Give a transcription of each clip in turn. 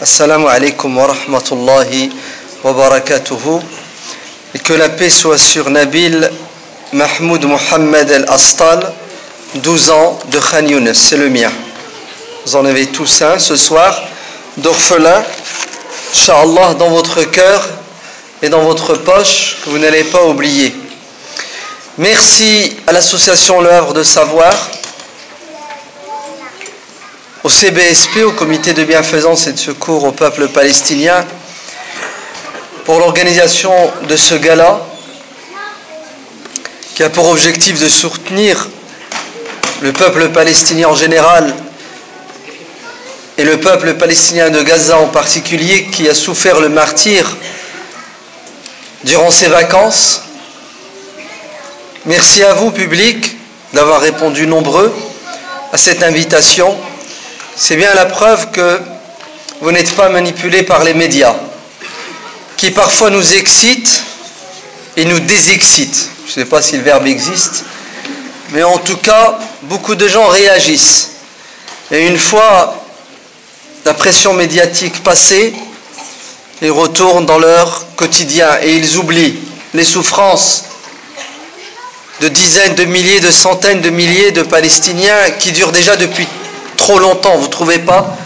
Assalamu alaikum wa rahmatullahi wa barakatuhu. Et que la paix soit sur Nabil Mahmoud Mohamed El-Astal, 12 ans de Khan c'est le mien. Vous en avez tous un ce soir, d'orphelin, Inch'Allah, dans votre cœur et dans votre poche, que vous n'allez pas oublier. Merci à l'association Le Havre de Savoir, au CBSP, au Comité de bienfaisance et de secours au peuple palestinien, pour l'organisation de ce gala qui a pour objectif de soutenir le peuple palestinien en général et le peuple palestinien de Gaza en particulier qui a souffert le martyr durant ses vacances. Merci à vous, public, d'avoir répondu nombreux à cette invitation. C'est bien la preuve que vous n'êtes pas manipulés par les médias, qui parfois nous excitent et nous désexcitent. Je ne sais pas si le verbe existe, mais en tout cas, beaucoup de gens réagissent. Et une fois la pression médiatique passée, ils retournent dans leur quotidien et ils oublient les souffrances de dizaines de milliers, de centaines de milliers de Palestiniens qui durent déjà depuis trop longtemps, vous ne trouvez pas?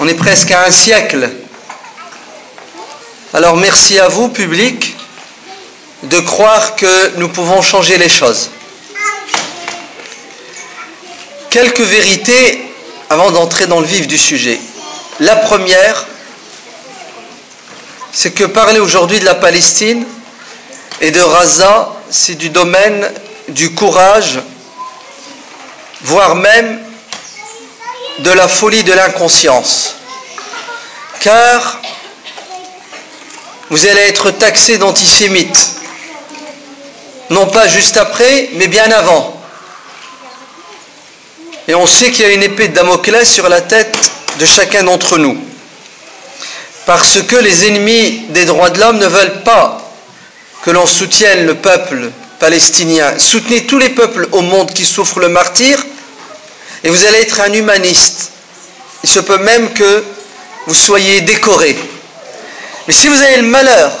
On est presque à un siècle. Alors merci à vous, public, de croire que nous pouvons changer les choses. Quelques vérités avant d'entrer dans le vif du sujet. La première, c'est que parler aujourd'hui de la Palestine et de Raza, c'est du domaine du courage, voire même de la folie de l'inconscience. Car vous allez être taxé d'antisémite, non pas juste après, mais bien avant. Et on sait qu'il y a une épée de Damoclès sur la tête de chacun d'entre nous. Parce que les ennemis des droits de l'homme ne veulent pas que l'on soutienne le peuple palestinien. Soutenez tous les peuples au monde qui souffrent le martyr et vous allez être un humaniste. Il se peut même que vous soyez décoré. Mais si vous avez le malheur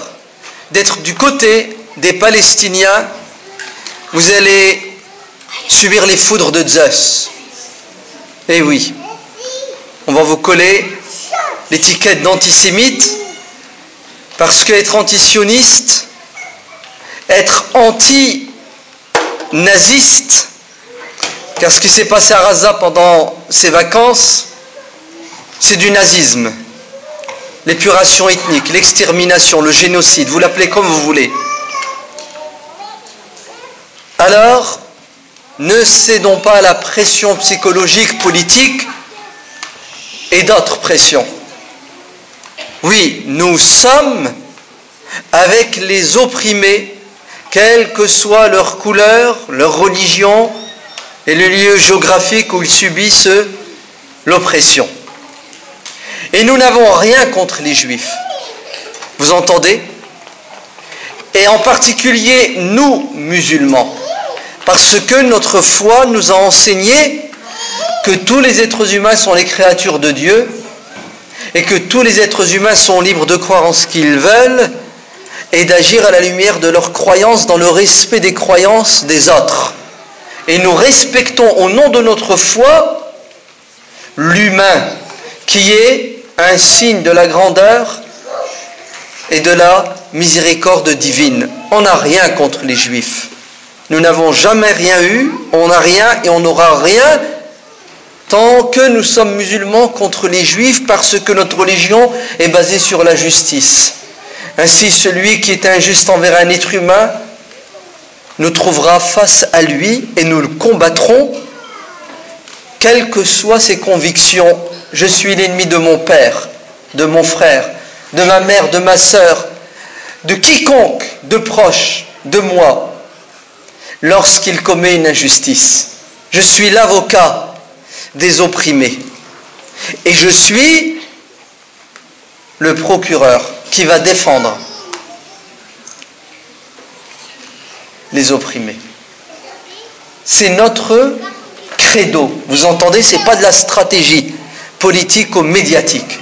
d'être du côté des Palestiniens, vous allez subir les foudres de Zeus. Eh oui, on va vous coller l'étiquette d'antisémite parce qu'être antisioniste, être anti-naziste, car ce qui s'est passé à Raza pendant ces vacances, c'est du nazisme. L'épuration ethnique, l'extermination, le génocide, vous l'appelez comme vous voulez. Alors, ne cédons pas à la pression psychologique, politique et d'autres pressions. Oui, nous sommes avec les opprimés, quelle que soit leur couleur, leur religion et le lieu géographique où ils subissent l'oppression. Et nous n'avons rien contre les juifs. Vous entendez? Et en particulier nous, musulmans. Parce que notre foi nous a enseigné que tous les êtres humains sont les créatures de Dieu et que tous les êtres humains sont libres de croire en ce qu'ils veulent et d'agir à la lumière de leurs croyances dans le respect des croyances des autres. Et nous respectons au nom de notre foi l'humain qui est un signe de la grandeur et de la miséricorde divine. On n'a rien contre les juifs. Nous n'avons jamais rien eu, on n'a rien et on n'aura rien tant que nous sommes musulmans contre les juifs parce que notre religion est basée sur la justice. Ainsi, celui qui est injuste envers un être humain nous trouvera face à lui et nous le combattrons, quelles que soient ses convictions. Je suis l'ennemi de mon père, de mon frère, de ma mère, de ma sœur, de quiconque de proche de moi, lorsqu'il commet une injustice. Je suis l'avocat des opprimés. Et je suis le procureur qui va défendre les opprimés. C'est notre credo. Vous entendez, c'est pas de la stratégie politico-médiatique.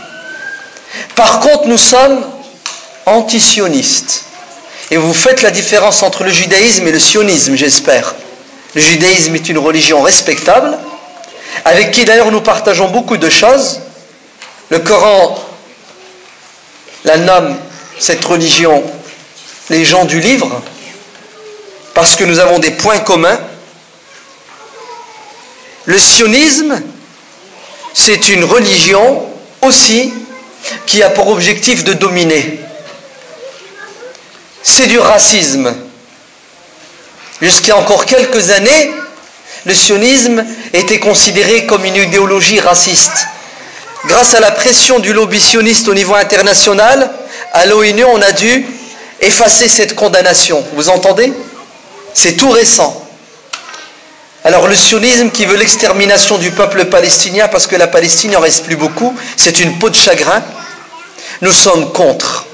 Par contre, nous sommes anti-sionistes. Et vous faites la différence entre le judaïsme et le sionisme, j'espère. Le judaïsme est une religion respectable, avec qui d'ailleurs nous partageons beaucoup de choses. Le Coran la nomme, cette religion, les gens du livre, parce que nous avons des points communs. Le sionisme, c'est une religion aussi qui a pour objectif de dominer. C'est du racisme. Jusqu'à encore quelques années, le sionisme était considéré comme une idéologie raciste. Grâce à la pression du lobby sioniste au niveau international, à l'ONU, on a dû effacer cette condamnation. Vous entendez? C'est tout récent. Alors le sionisme qui veut l'extermination du peuple palestinien parce que la Palestine n'en reste plus beaucoup, c'est une peau de chagrin. Nous sommes contre.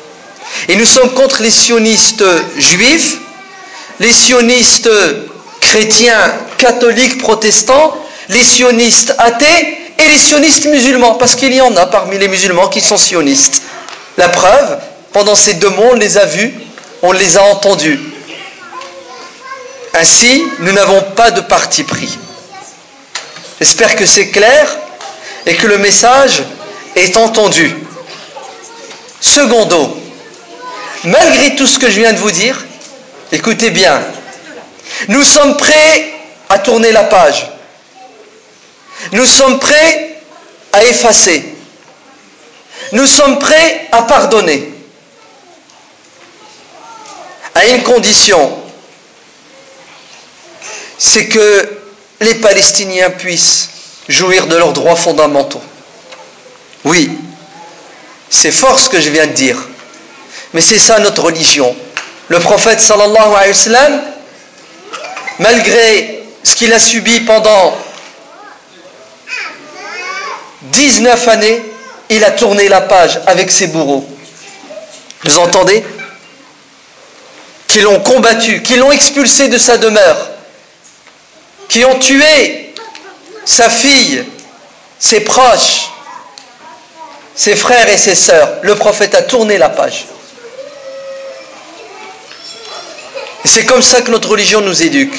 Et nous sommes contre les sionistes juifs, les sionistes chrétiens, catholiques, protestants, les sionistes athées et les sionistes musulmans, parce qu'il y en a parmi les musulmans qui sont sionistes. La preuve, pendant ces deux mois, on les a vus, on les a entendus. Ainsi, nous n'avons pas de parti pris. J'espère que c'est clair et que le message est entendu. Secondo, malgré tout ce que je viens de vous dire, écoutez bien, nous sommes prêts à tourner la page. Nous sommes prêts à effacer. Nous sommes prêts à pardonner. À une condition, c'est que les Palestiniens puissent jouir de leurs droits fondamentaux. Oui, c'est fort ce que je viens de dire, mais c'est ça notre religion. Le prophète sallallahu alayhi wa sallam, malgré ce qu'il a subi pendant 19 années, il a tourné la page avec ses bourreaux. Vous entendez? Qui l'ont combattu, qui l'ont expulsé de sa demeure, qui ont tué sa fille, ses proches, ses frères et ses sœurs. Le prophète a tourné la page. c'est comme ça que notre religion nous éduque.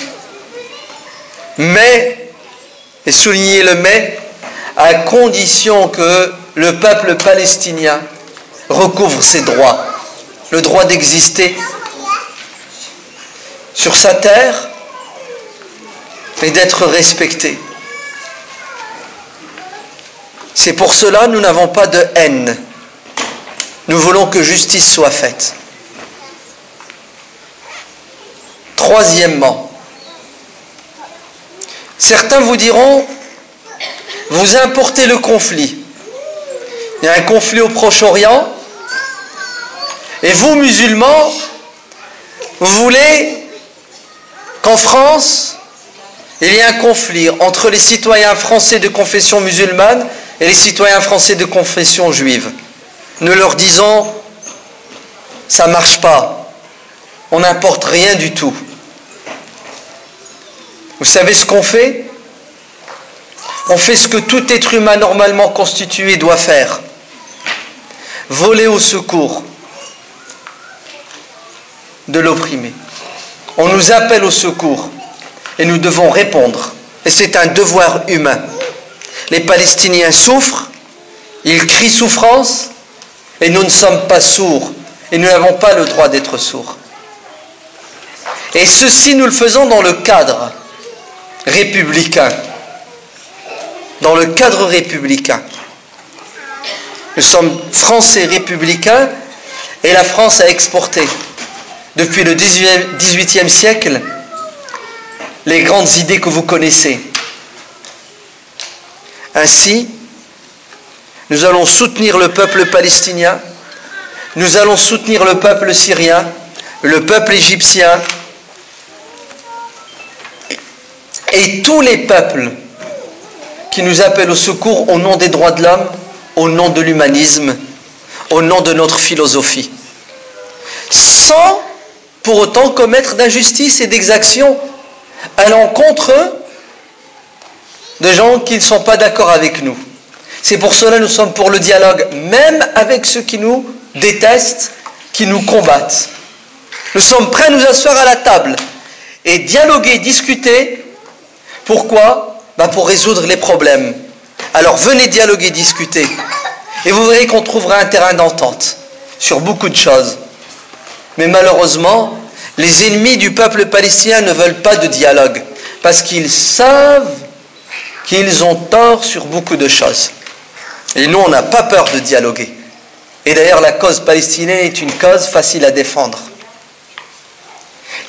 Mais, et souligner le mais, à condition que le peuple palestinien recouvre ses droits, le droit d'exister sur sa terre et d'être respecté. C'est pour cela que nous n'avons pas de haine. Nous voulons que justice soit faite. Troisièmement, certains vous diront, vous importez le conflit. Il y a un conflit au Proche-Orient. Et vous, musulmans, vous voulez qu'en France, il y ait un conflit entre les citoyens français de confession musulmane et les citoyens français de confession juive. Nous leur disons, ça ne marche pas. On n'importe rien du tout. Vous savez ce qu'on fait? On fait ce que tout être humain normalement constitué doit faire. Voler au secours de l'opprimé. On nous appelle au secours et nous devons répondre. Et c'est un devoir humain. Les Palestiniens souffrent, ils crient souffrance, et nous ne sommes pas sourds, et nous n'avons pas le droit d'être sourds. Et ceci, nous le faisons dans le cadre républicain dans le cadre républicain. Nous sommes français républicains et la France a exporté depuis le 18e siècle les grandes idées que vous connaissez. Ainsi, nous allons soutenir le peuple palestinien, nous allons soutenir le peuple syrien, le peuple égyptien et tous les peuples qui nous appelle au secours au nom des droits de l'homme, au nom de l'humanisme, au nom de notre philosophie, sans pour autant commettre d'injustice et d'exaction à l'encontre de gens qui ne sont pas d'accord avec nous. C'est pour cela que nous sommes pour le dialogue, même avec ceux qui nous détestent, qui nous combattent. Nous sommes prêts à nous asseoir à la table et dialoguer, discuter. Pourquoi? Bah Pour résoudre les problèmes. Alors venez dialoguer, discuter. Et vous verrez qu'on trouvera un terrain d'entente sur beaucoup de choses. Mais malheureusement, les ennemis du peuple palestinien ne veulent pas de dialogue parce qu'ils savent qu'ils ont tort sur beaucoup de choses. Et nous, on n'a pas peur de dialoguer. Et d'ailleurs, la cause palestinienne est une cause facile à défendre.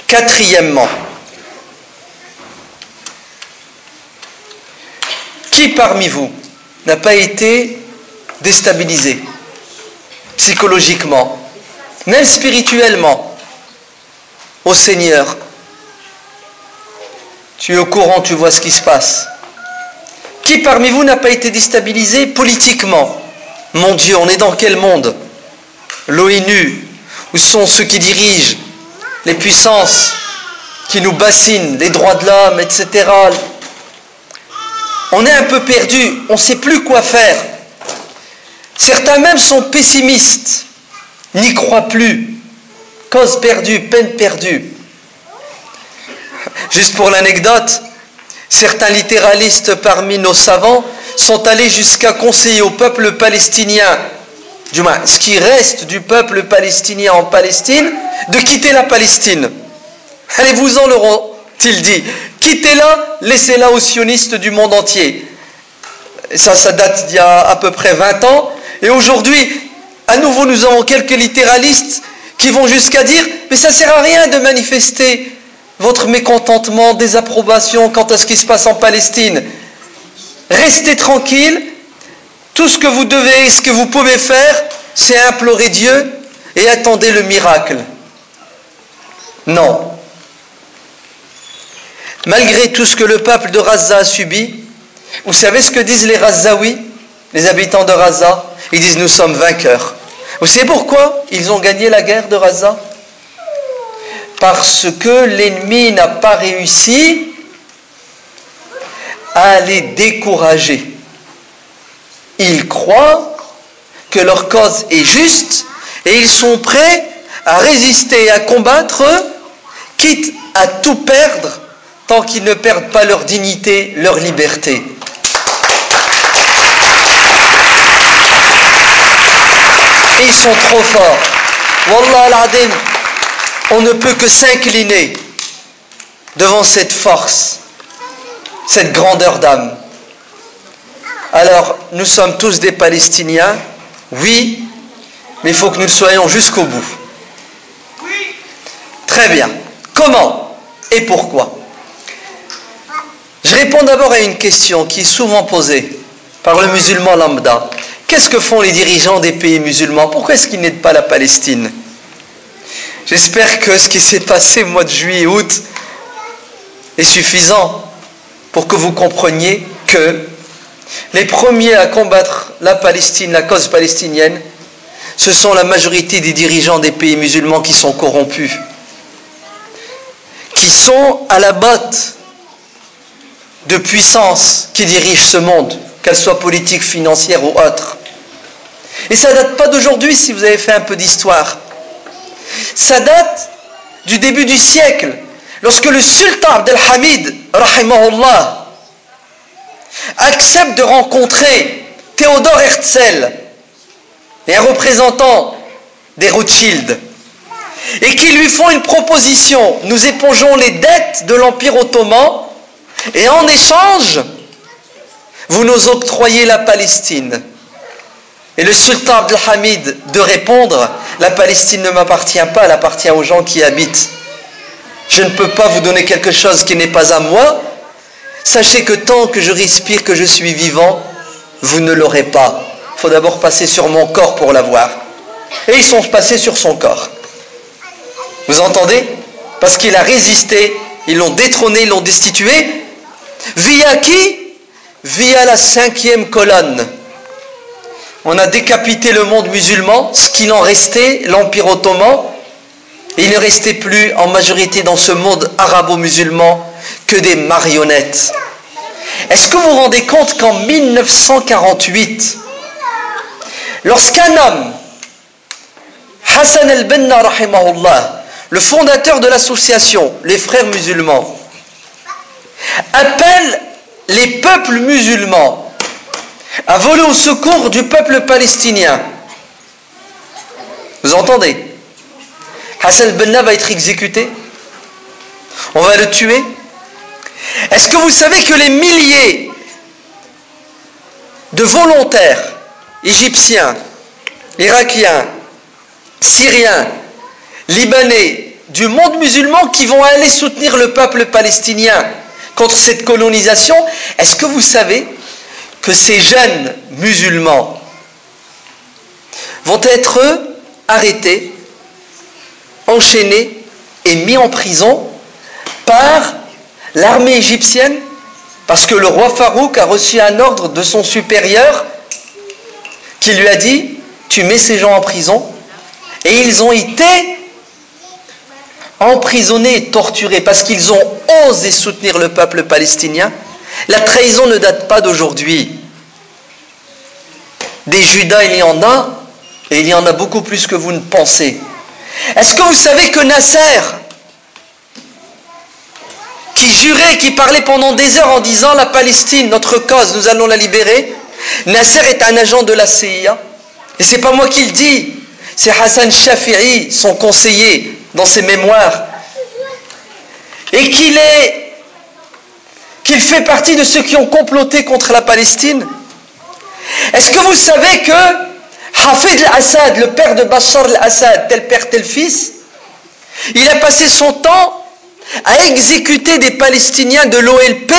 Quatrièmement, qui parmi vous n'a pas été déstabilisé psychologiquement, même spirituellement, au Seigneur Tu es au courant, tu vois ce qui se passe. Qui parmi vous n'a pas été déstabilisé politiquement? Mon Dieu, on est dans quel monde? L'ONU, où sont ceux qui dirigent les puissances qui nous bassinent, les droits de l'homme, etc. On est un peu perdu, on ne sait plus quoi faire. Certains même sont pessimistes, n'y croient plus. Cause perdue, peine perdue. Juste pour l'anecdote, certains littéralistes parmi nos savants sont allés jusqu'à conseiller au peuple palestinien, du moins ce qui reste du peuple palestinien en Palestine, de quitter la Palestine. Allez-vous-en, leur ont-ils dit. Quittez-la, laissez-la aux sionistes du monde entier. Ça, ça date d'il y a à peu près 20 ans. Et aujourd'hui, à nouveau, nous avons quelques littéralistes qui vont jusqu'à dire Mais ça ne sert à rien de manifester votre mécontentement, désapprobation quant à ce qui se passe en Palestine. Restez tranquille. Tout ce que vous devez et ce que vous pouvez faire, c'est implorer Dieu et attendez le miracle. Non. Malgré tout ce que le peuple de Raza a subi, vous savez ce que disent les Razaouis, les habitants de Raza Ils disent nous sommes vainqueurs. Vous savez pourquoi ils ont gagné la guerre de Raza Parce que l'ennemi n'a pas réussi à les décourager. Ils croient que leur cause est juste et ils sont prêts à résister et à combattre, quitte à tout perdre tant qu'ils ne perdent pas leur dignité, leur liberté. Ils sont trop forts. Wallah al-Adim, on ne peut que s'incliner devant cette force, cette grandeur d'âme. Alors, nous sommes tous des Palestiniens, oui, mais il faut que nous le soyons jusqu'au bout. Très bien. Comment et pourquoi? Je réponds d'abord à une question qui est souvent posée par le musulman lambda. Qu'est-ce que font les dirigeants des pays musulmans? Pourquoi est-ce qu'ils n'aident pas la Palestine? J'espère que ce qui s'est passé au mois de juillet et août est suffisant pour que vous compreniez que les premiers à combattre la Palestine, la cause palestinienne, ce sont la majorité des dirigeants des pays musulmans qui sont corrompus, qui sont à la botte de puissance qui dirige ce monde, qu'elle soit politique, financière ou autre. Et ça date pas d'aujourd'hui si vous avez fait un peu d'histoire. Ça date du début du siècle, lorsque le sultan Abdelhamid, rahimahullah, accepte de rencontrer Théodore Herzl, et un représentant des Rothschild, et qui lui font une proposition. Nous épongeons les dettes de l'Empire ottoman et en échange, vous nous octroyez la Palestine. Et le sultan Abdelhamid de répondre, la Palestine ne m'appartient pas, elle appartient aux gens qui habitent. Je ne peux pas vous donner quelque chose qui n'est pas à moi. Sachez que tant que je respire, que je suis vivant, vous ne l'aurez pas. Il faut d'abord passer sur mon corps pour l'avoir. Et ils sont passés sur son corps. Vous entendez? Parce qu'il a résisté, ils l'ont détrôné, ils l'ont destitué, Via qui? Via la cinquième colonne. On a décapité le monde musulman, ce qu'il en restait, l'Empire ottoman. il ne restait plus en majorité dans ce monde arabo-musulman que des marionnettes. Est-ce que vous vous rendez compte qu'en 1948, lorsqu'un homme, Hassan el-Benna, le fondateur de l'association, les frères musulmans, appelle les peuples musulmans à voler au secours du peuple palestinien. Vous entendez? Hassan el-Benna va être exécuté. On va le tuer. Est-ce que vous savez que les milliers de volontaires égyptiens, irakiens, syriens, libanais, du monde musulman qui vont aller soutenir le peuple palestinien contre cette colonisation, est-ce que vous savez que ces jeunes musulmans vont être arrêtés, enchaînés et mis en prison par l'armée égyptienne parce que le roi Farouk a reçu un ordre de son supérieur qui lui a dit tu mets ces gens en prison et ils ont été emprisonnés et torturés parce qu'ils ont osé soutenir le peuple palestinien. La trahison ne date pas d'aujourd'hui. Des Judas, il y en a, et il y en a beaucoup plus que vous ne pensez. Est-ce que vous savez que Nasser, qui jurait, qui parlait pendant des heures en disant la Palestine, notre cause, nous allons la libérer, Nasser est un agent de la CIA. Et c'est pas moi qui le dis, c'est Hassan Shafi'i, son conseiller, dans ses mémoires. Et qu'il est qu'il fait partie de ceux qui ont comploté contre la Palestine. Est-ce que vous savez que Hafid al-Assad, le père de Bachar al-Assad, tel père, tel fils, il a passé son temps à exécuter des Palestiniens de l'OLP,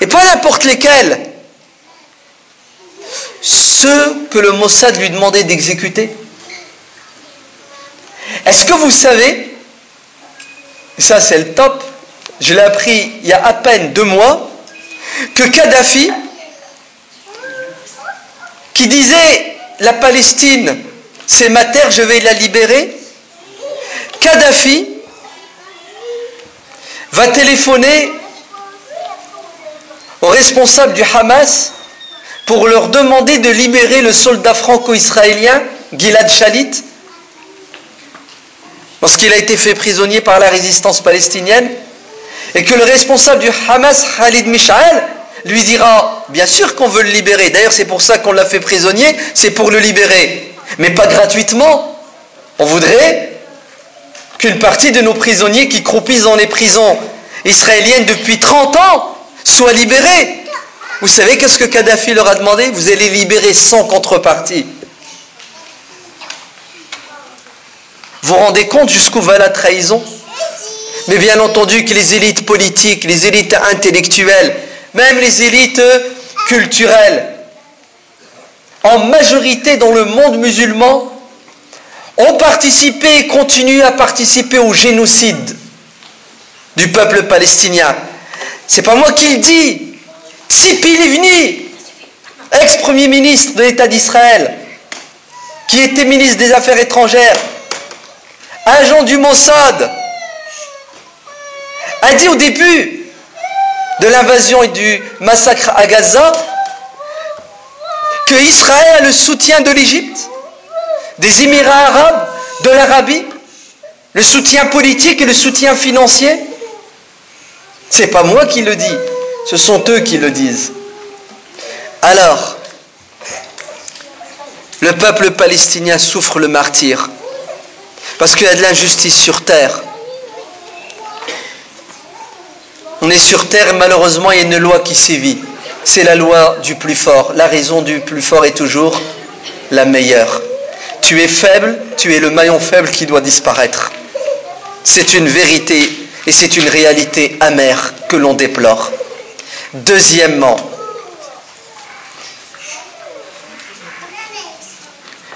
et pas n'importe lesquels, ceux que le Mossad lui demandait d'exécuter? Est-ce que vous savez, ça c'est le top, je l'ai appris il y a à peine deux mois, que Kadhafi, qui disait la Palestine, c'est ma terre, je vais la libérer, Kadhafi va téléphoner aux responsables du Hamas pour leur demander de libérer le soldat franco-israélien Gilad Shalit lorsqu'il a été fait prisonnier par la résistance palestinienne et que le responsable du Hamas, Khalid Mish'al, lui dira bien sûr qu'on veut le libérer. D'ailleurs, c'est pour ça qu'on l'a fait prisonnier, c'est pour le libérer, mais pas gratuitement. On voudrait qu'une partie de nos prisonniers qui croupissent dans les prisons israéliennes depuis 30 ans soient libérés. Vous savez qu'est-ce que Kadhafi leur a demandé? Vous allez libérer sans contrepartie. Vous vous rendez compte jusqu'où va la trahison? Mais bien entendu que les élites politiques, les élites intellectuelles, même les élites culturelles, en majorité dans le monde musulman, ont participé et continuent à participer au génocide du peuple palestinien. C'est pas moi qui le dis. Tzipi Livni, ex-premier ministre de l'État d'Israël, qui était ministre des Affaires étrangères, agent du Mossad, a dit au début de l'invasion et du massacre à Gaza que Israël a le soutien de l'Égypte des Émirats arabes, de l'Arabie, le soutien politique et le soutien financier. C'est pas moi qui le dis, ce sont eux qui le disent. Alors, le peuple palestinien souffre le martyr parce qu'il y a de l'injustice sur terre. On est sur terre malheureusement il y a une loi qui sévit. C'est la loi du plus fort. La raison du plus fort est toujours la meilleure. Tu es faible, tu es le maillon faible qui doit disparaître. C'est une vérité et c'est une réalité amère que l'on déplore. Deuxièmement,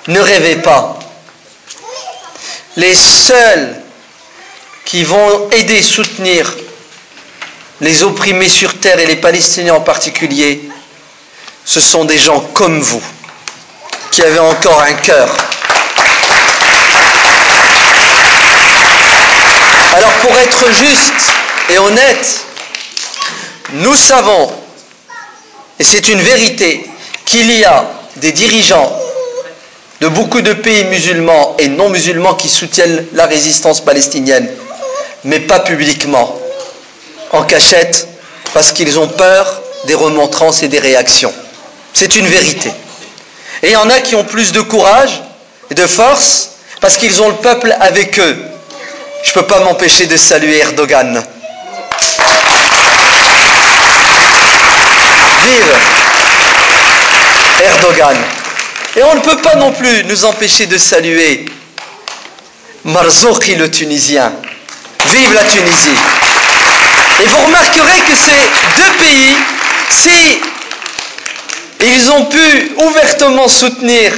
ne rêvez pas. Les seuls qui vont aider, soutenir les opprimés sur terre et les Palestiniens en particulier, ce sont des gens comme vous, qui avaient encore un cœur. Alors pour être juste et honnête, nous savons, et c'est une vérité, qu'il y a des dirigeants de beaucoup de pays musulmans et non musulmans qui soutiennent la résistance palestinienne, mais pas publiquement, en cachette, parce qu'ils ont peur des remontrances et des réactions. C'est une vérité. Et il y en a qui ont plus de courage et de force parce qu'ils ont le peuple avec eux. Je ne peux pas m'empêcher de saluer Erdogan. Vive Erdogan. Et on ne peut pas non plus nous empêcher de saluer Marzouki le Tunisien. Vive la Tunisie. Et vous remarquerez que ces deux pays, si ils ont pu ouvertement soutenir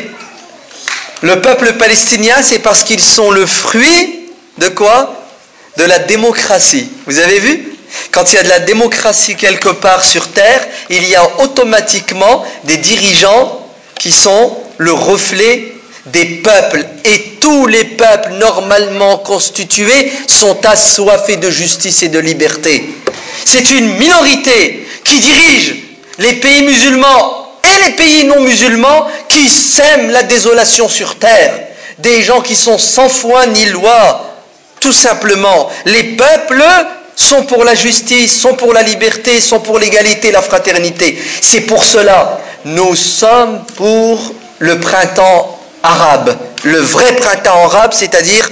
le peuple palestinien, c'est parce qu'ils sont le fruit de quoi? De la démocratie. Vous avez vu? Quand il y a de la démocratie quelque part sur Terre, il y a automatiquement des dirigeants qui sont le reflet des peuples. Et tous les peuples normalement constitués sont assoiffés de justice et de liberté. C'est une minorité qui dirige les pays musulmans et les pays non musulmans qui sèment la désolation sur terre. Des gens qui sont sans foi ni loi. Tout simplement, les peuples sont pour la justice, sont pour la liberté, sont pour l'égalité, la fraternité. C'est pour cela, nous sommes pour le printemps arabe, le vrai printemps arabe, c'est-à-dire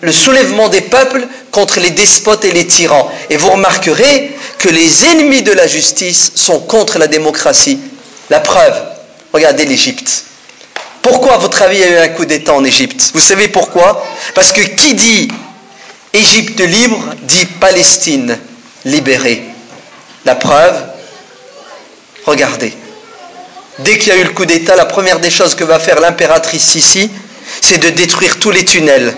le soulèvement des peuples contre les despotes et les tyrans. Et vous remarquerez que les ennemis de la justice sont contre la démocratie. La preuve, regardez l'Égypte. Pourquoi, à votre avis, il y a eu un coup d'État en Égypte? Vous savez pourquoi? Parce que qui dit Égypte libre dit Palestine libérée. La preuve, regardez. Dès qu'il y a eu le coup d'État, la première des choses que va faire l'impératrice ici, c'est de détruire tous les tunnels.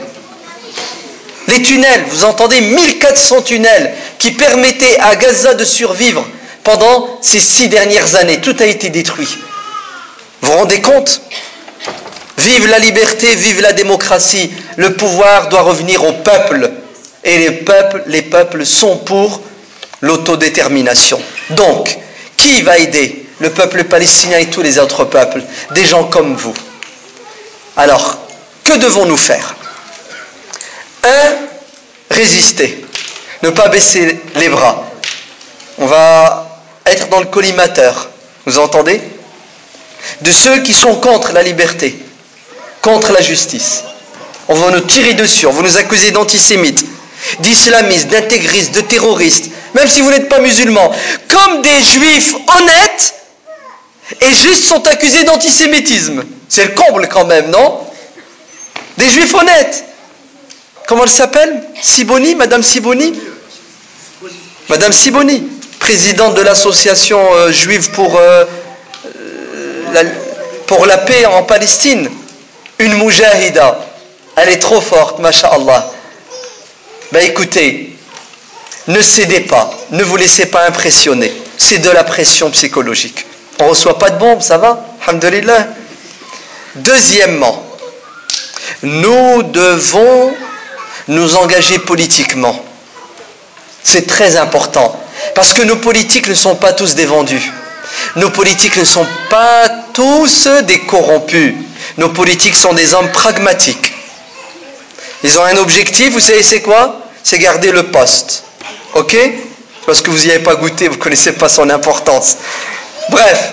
Les tunnels, vous entendez 1400 tunnels qui permettaient à Gaza de survivre pendant ces six dernières années. Tout a été détruit. Vous vous rendez compte? Vive la liberté, vive la démocratie. Le pouvoir doit revenir au peuple. Et les peuples, les peuples sont pour l'autodétermination. Donc, qui va aider? Le peuple palestinien et tous les autres peuples, des gens comme vous. Alors, que devons-nous faire? Un, résister, ne pas baisser les bras. On va être dans le collimateur, vous entendez? De ceux qui sont contre la liberté, contre la justice. On va nous tirer dessus, on va nous accuser d'antisémites, d'islamistes, d'intégristes, de terroristes, même si vous n'êtes pas musulmans, comme des juifs honnêtes et juste sont accusés d'antisémitisme. C'est le comble quand même, non? Des juifs honnêtes. Comment elle s'appelle? Siboni, Madame Siboni? Madame Siboni, présidente de l'association euh, juive pour, euh, la, pour la paix en Palestine. Une moujahida. Elle est trop forte, masha'Allah. Ben écoutez, ne cédez pas, ne vous laissez pas impressionner. C'est de la pression psychologique. On ne reçoit pas de bombes, ça va Alhamdulillah. Deuxièmement, nous devons nous engager politiquement. C'est très important. Parce que nos politiques ne sont pas tous des vendus. Nos politiques ne sont pas tous des corrompus. Nos politiques sont des hommes pragmatiques. Ils ont un objectif, vous savez c'est quoi? C'est garder le poste. Ok? Parce que vous n'y avez pas goûté, vous ne connaissez pas son importance. Bref,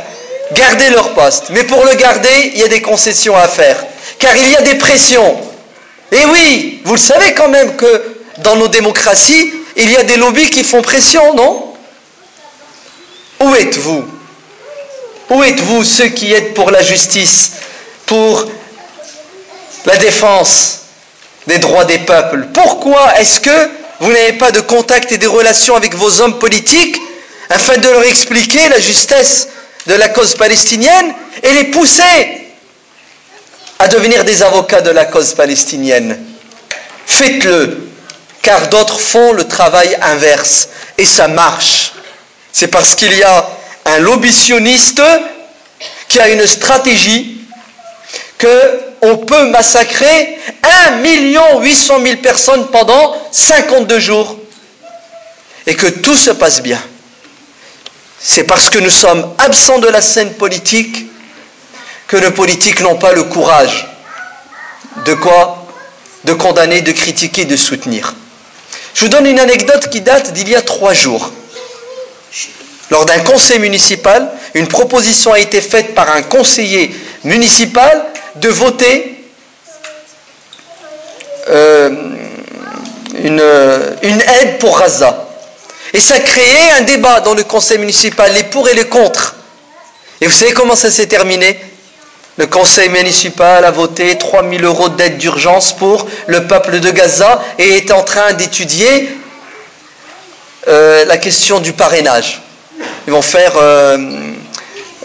garder leur poste. Mais pour le garder, il y a des concessions à faire. Car il y a des pressions. Et oui, vous le savez quand même que dans nos démocraties, il y a des lobbies qui font pression, non? Où êtes-vous? Où êtes-vous ceux qui êtes pour la justice, pour la défense des droits des peuples? Pourquoi est-ce que vous n'avez pas de contact et de relations avec vos hommes politiques afin de leur expliquer la justesse de la cause palestinienne et les pousser à devenir des avocats de la cause palestinienne. Faites-le, car d'autres font le travail inverse et ça marche. C'est parce qu'il y a un lobbitionniste qui a une stratégie que on peut massacrer 1 800 000 personnes pendant 52 jours et que tout se passe bien. C'est parce que nous sommes absents de la scène politique que nos politiques n'ont pas le courage de quoi? De condamner, de critiquer, de soutenir. Je vous donne une anecdote qui date d'il y a trois jours. Lors d'un conseil municipal, une proposition a été faite par un conseiller municipal de voter euh, une, aide pour Gaza. Et ça a créé un débat dans le conseil municipal, les pour et les contre. Et vous savez comment ça s'est terminé? Le conseil municipal a voté 3 000 euros d'aide d'urgence pour le peuple de Gaza et est en train d'étudier euh, la question du parrainage. Ils vont faire euh,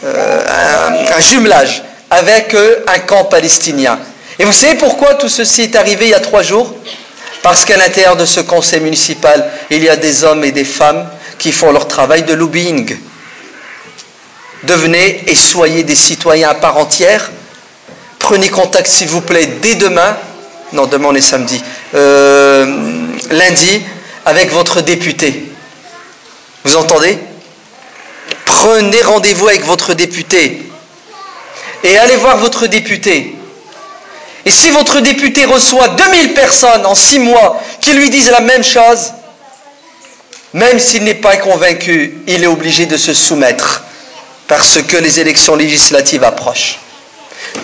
euh, un, jumelage avec un camp palestinien. Et vous savez pourquoi tout ceci est arrivé il y a trois jours? Parce qu'à l'intérieur de ce conseil municipal, il y a des hommes et des femmes qui font leur travail de lobbying. Devenez et soyez des citoyens à part entière. Prenez contact, s'il vous plaît, dès demain. Non, demain on est samedi. Euh, lundi, avec votre député. Vous entendez? Prenez rendez-vous avec votre député. Et allez voir votre député. Et si votre député reçoit 2000 personnes en 6 mois qui lui disent la même chose, même s'il n'est pas convaincu, il est obligé de se soumettre parce que les élections législatives approchent.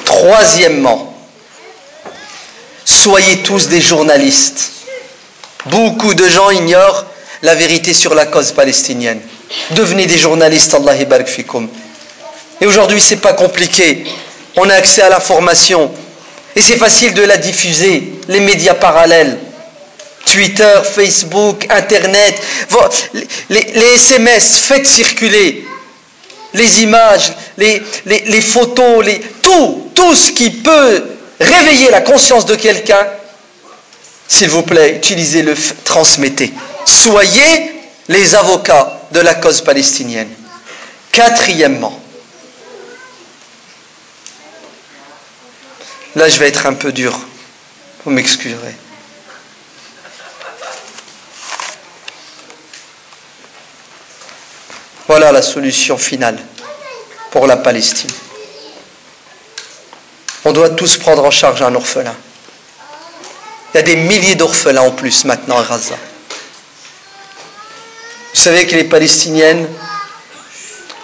Troisièmement, soyez tous des journalistes. Beaucoup de gens ignorent la vérité sur la cause palestinienne. Devenez des journalistes, Allah. Et aujourd'hui, c'est pas compliqué. On a accès à l'information. Et c'est facile de la diffuser. Les médias parallèles. Twitter, Facebook, Internet, les, SMS, faites circuler les images, les, photos, tout, tout ce qui peut réveiller la conscience de quelqu'un, s'il vous plaît, utilisez-le, transmettez. Soyez les avocats de la cause palestinienne. Quatrièmement, là je vais être un peu dur, vous m'excuserez. Voilà la solution finale pour la Palestine. On doit tous prendre en charge un orphelin. Il y a des milliers d'orphelins en plus maintenant à Gaza. Vous savez que les Palestiniennes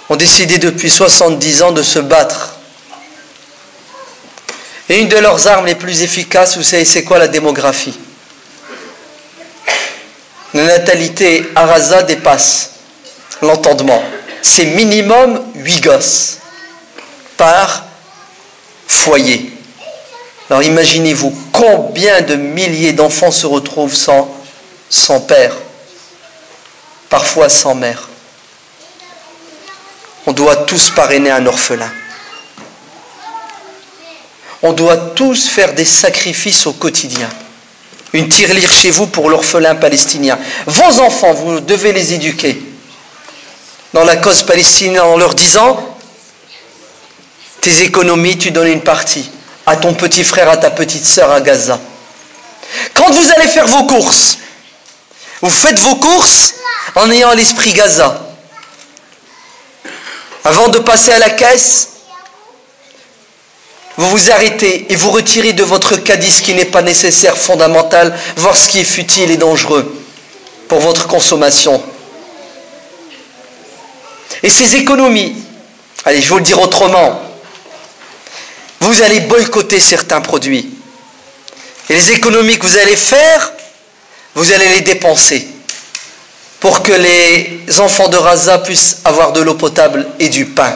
ont décidé depuis 70 ans de se battre. Et une de leurs armes les plus efficaces, vous savez, c'est quoi la démographie? La natalité à Gaza dépasse l'entendement. C'est minimum 8 gosses par foyer. Alors imaginez-vous combien de milliers d'enfants se retrouvent sans, sans père, parfois sans mère. On doit tous parrainer un orphelin. On doit tous faire des sacrifices au quotidien. Une tirelire chez vous pour l'orphelin palestinien. Vos enfants, vous devez les éduquer dans la cause palestinienne en leur disant tes économies, tu donnes une partie à ton petit frère, à ta petite sœur à Gaza. Quand vous allez faire vos courses, vous faites vos courses en ayant l'esprit Gaza. Avant de passer à la caisse, vous vous arrêtez et vous retirez de votre caddie ce qui n'est pas nécessaire, fondamental, voir ce qui est futile et dangereux pour votre consommation. Et ces économies, allez, je vais vous le dire autrement, vous allez boycotter certains produits. Et les économies que vous allez faire, vous allez les dépenser pour que les enfants de Raza puissent avoir de l'eau potable et du pain.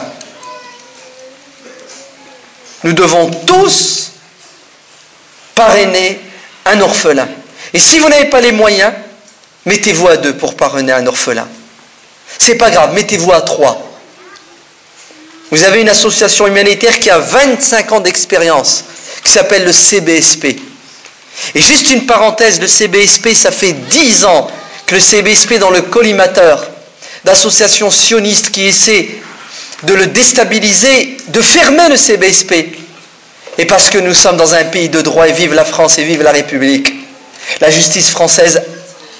Nous devons tous parrainer un orphelin. Et si vous n'avez pas les moyens, mettez-vous à deux pour parrainer un orphelin. C'est pas grave, mettez-vous à trois. Vous avez une association humanitaire qui a 25 ans d'expérience, qui s'appelle le CBSP. Et juste une parenthèse, le CBSP, ça fait 10 ans que le CBSP, dans le collimateur d'associations sionistes qui essaient de le déstabiliser, de fermer le CBSP. Et parce que nous sommes dans un pays de droit et vive la France et vive la République, la justice française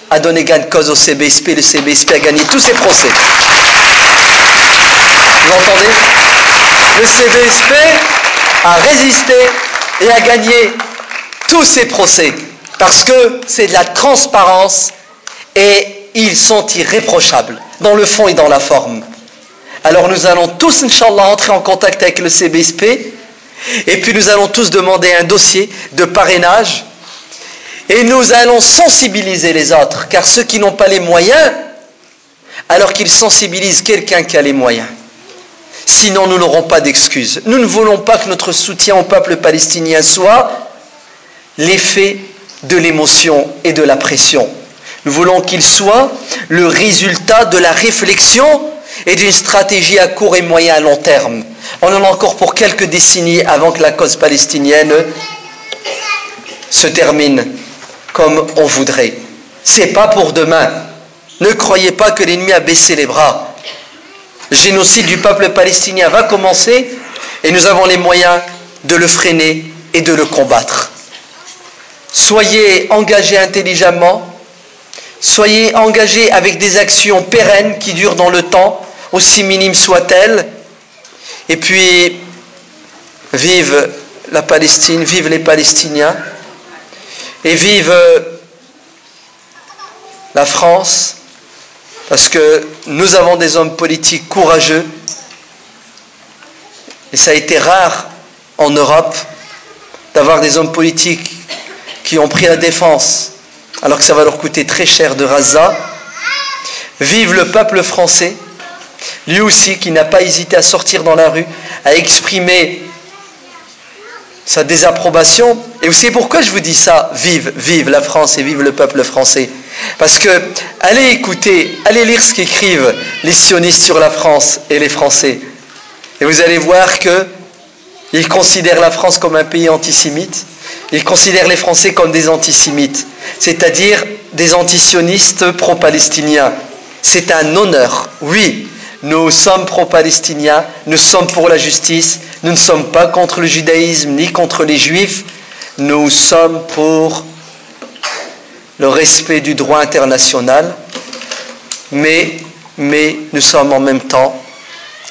a donné gain de cause au CBSP, le CBSP a gagné tous ses procès. Vous entendez Le CBSP a résisté et a gagné tous ses procès parce que c'est de la transparence et ils sont irréprochables dans le fond et dans la forme. Alors nous allons tous, Inch'Allah, entrer en contact avec le CBSP et puis nous allons tous demander un dossier de parrainage et nous allons sensibiliser les autres, car ceux qui n'ont pas les moyens, alors qu'ils sensibilisent quelqu'un qui a les moyens. Sinon, nous n'aurons pas d'excuses. Nous ne voulons pas que notre soutien au peuple palestinien soit l'effet de l'émotion et de la pression. Nous voulons qu'il soit le résultat de la réflexion et d'une stratégie à court et moyen à long terme. On en a encore pour quelques décennies avant que la cause palestinienne se termine comme on voudrait. C'est pas pour demain. Ne croyez pas que l'ennemi a baissé les bras. Le génocide du peuple palestinien va commencer et nous avons les moyens de le freiner et de le combattre. Soyez engagés intelligemment, soyez engagés avec des actions pérennes qui durent dans le temps, aussi minimes soient-elles, et puis vive la Palestine, vive les Palestiniens, et vive la France, parce que nous avons des hommes politiques courageux, et ça a été rare en Europe d'avoir des hommes politiques qui ont pris la défense, alors que ça va leur coûter très cher de Raza. Vive le peuple français, lui aussi qui n'a pas hésité à sortir dans la rue, à exprimer sa désapprobation. Et vous savez pourquoi je vous dis ça Vive, vive la France et vive le peuple français. Parce que allez écouter, allez lire ce qu'écrivent les sionistes sur la France et les Français. Et vous allez voir que ils considèrent la France comme un pays antisémite. Ils considèrent les Français comme des antisémites, c'est-à-dire des antisionistes pro-palestiniens. C'est un honneur, oui. Nous sommes pro-palestiniens, nous sommes pour la justice, nous ne sommes pas contre le judaïsme ni contre les juifs, nous sommes pour le respect du droit international, mais, mais nous sommes en même temps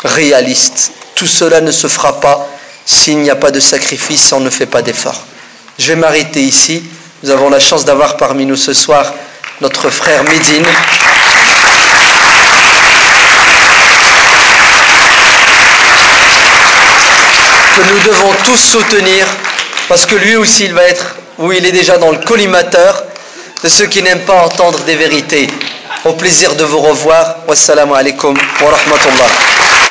réalistes. Tout cela ne se fera pas s'il n'y a pas de sacrifice, si on ne fait pas d'effort. Je vais m'arrêter ici. Nous avons la chance d'avoir parmi nous ce soir notre frère Médine. Que nous devons tous soutenir parce que lui aussi il va être, ou il est déjà dans le collimateur de ceux qui n'aiment pas entendre des vérités. Au plaisir de vous revoir. Wassalamu alaikum wa rahmatullah.